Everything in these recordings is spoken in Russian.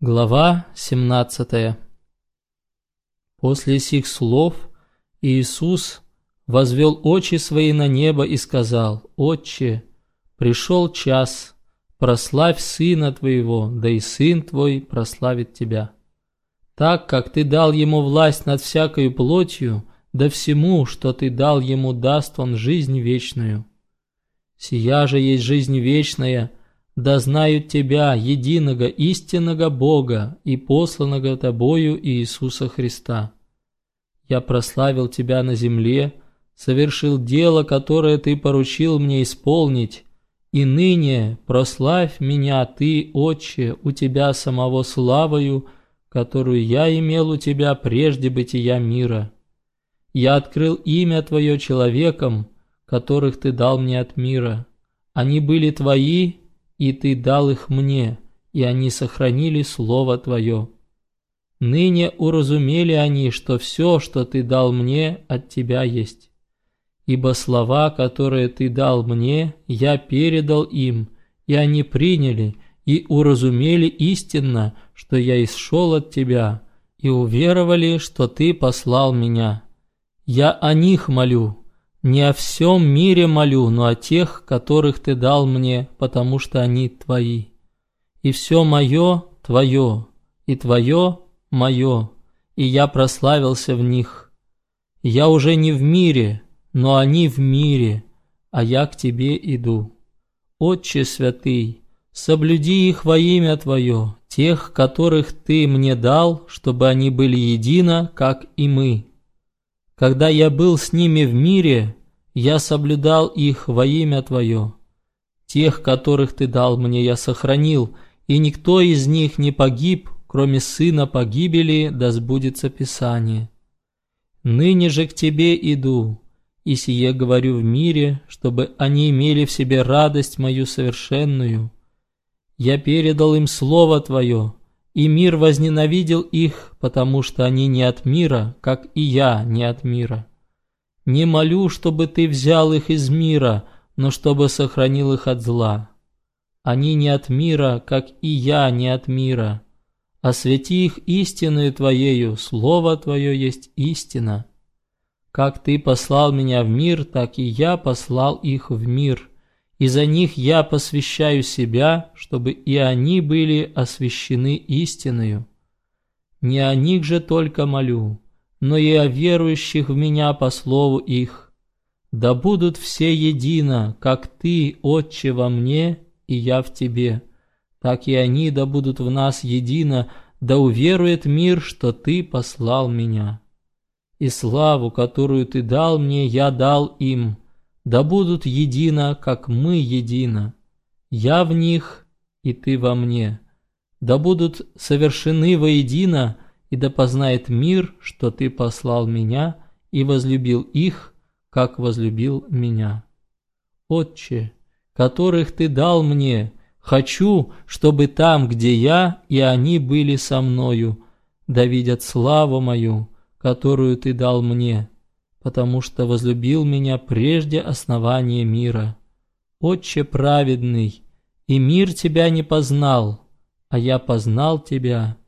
Глава 17 После сих слов Иисус возвел очи свои на небо и сказал, «Отче, пришел час, прославь Сына Твоего, да и Сын Твой прославит Тебя. Так, как Ты дал Ему власть над всякою плотью, да всему, что Ты дал Ему, даст Он жизнь вечную. Сия же есть жизнь вечная – да знают Тебя, единого истинного Бога и посланного Тобою Иисуса Христа. Я прославил Тебя на земле, совершил дело, которое Ты поручил мне исполнить, и ныне прославь меня Ты, Отче, у Тебя самого славою, которую я имел у Тебя прежде бытия мира. Я открыл имя Твое человекам, которых Ты дал мне от мира. Они были Твои, и Ты дал их мне, и они сохранили Слово Твое. Ныне уразумели они, что все, что Ты дал мне, от Тебя есть. Ибо слова, которые Ты дал мне, я передал им, и они приняли и уразумели истинно, что я исшел от Тебя, и уверовали, что Ты послал меня. Я о них молю, не о всем мире молю, но о тех, которых Ты дал мне, потому что они Твои. И все мое Твое, и Твое мое, и я прославился в них. Я уже не в мире, но они в мире, а я к Тебе иду. Отче святый, соблюди их во имя Твое, тех, которых Ты мне дал, чтобы они были едино, как и мы. Когда я был с ними в мире, я соблюдал их во имя Твое. Тех, которых Ты дал мне, я сохранил, и никто из них не погиб, кроме сына погибели, да сбудется Писание. Ныне же к Тебе иду, и сие говорю в мире, чтобы они имели в себе радость мою совершенную. Я передал им Слово Твое, и мир возненавидел их, потому что они не от мира, как и я не от мира. Не молю, чтобы Ты взял их из мира, но чтобы сохранил их от зла. Они не от мира, как и я не от мира. Освети их истиною Твоею, Слово Твое есть истина. Как Ты послал меня в мир, так и я послал их в мир, и за них я посвящаю себя, чтобы и они были освящены истиною. Не о них же только молю, но и о верующих в меня по слову их. Да будут все едино, как Ты, Отче, во мне, и я в Тебе, так и они да будут в нас едино, да уверует мир, что Ты послал меня. И славу, которую Ты дал мне, я дал им, да будут едино, как мы едино. Я в них, и Ты во мне. Да будут совершены воедино, и да познает мир, что Ты послал меня и возлюбил их, как возлюбил меня. Отче, которых Ты дал мне, хочу, чтобы там, где я, и они были со мною, да видят славу мою, которую Ты дал мне, потому что возлюбил меня прежде основания мира. Отче праведный, и мир Тебя не познал, а я познал Тебя,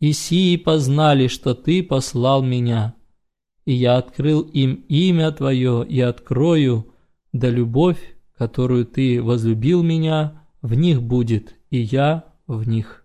и сии познали, что Ты послал меня. И я открыл им имя Твое и открою, да любовь, которую Ты возлюбил меня, в них будет, и я в них.